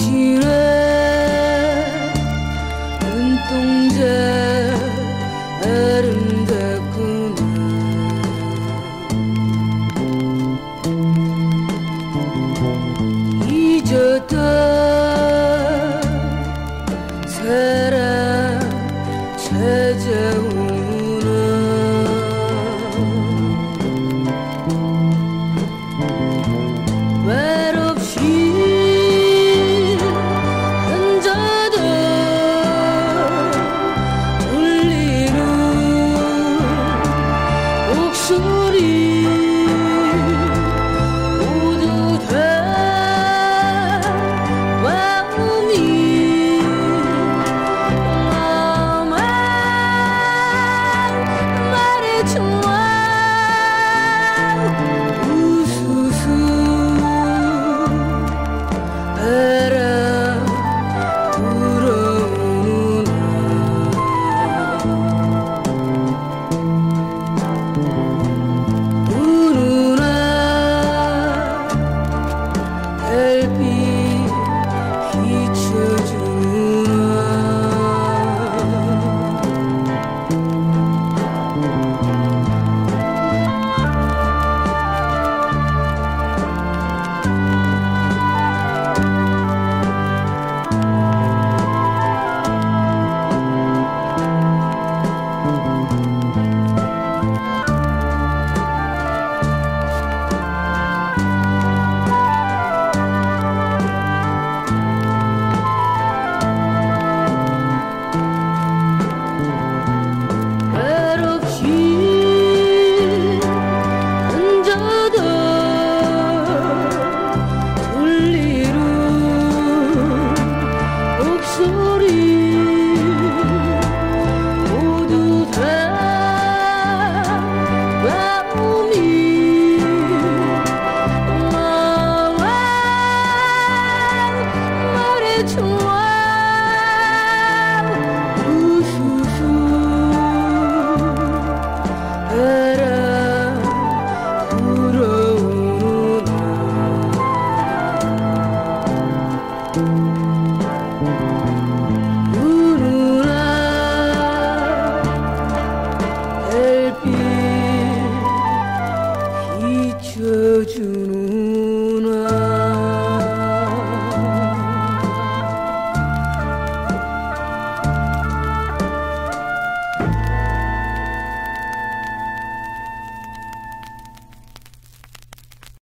당신의 눈동자 아름답구나. should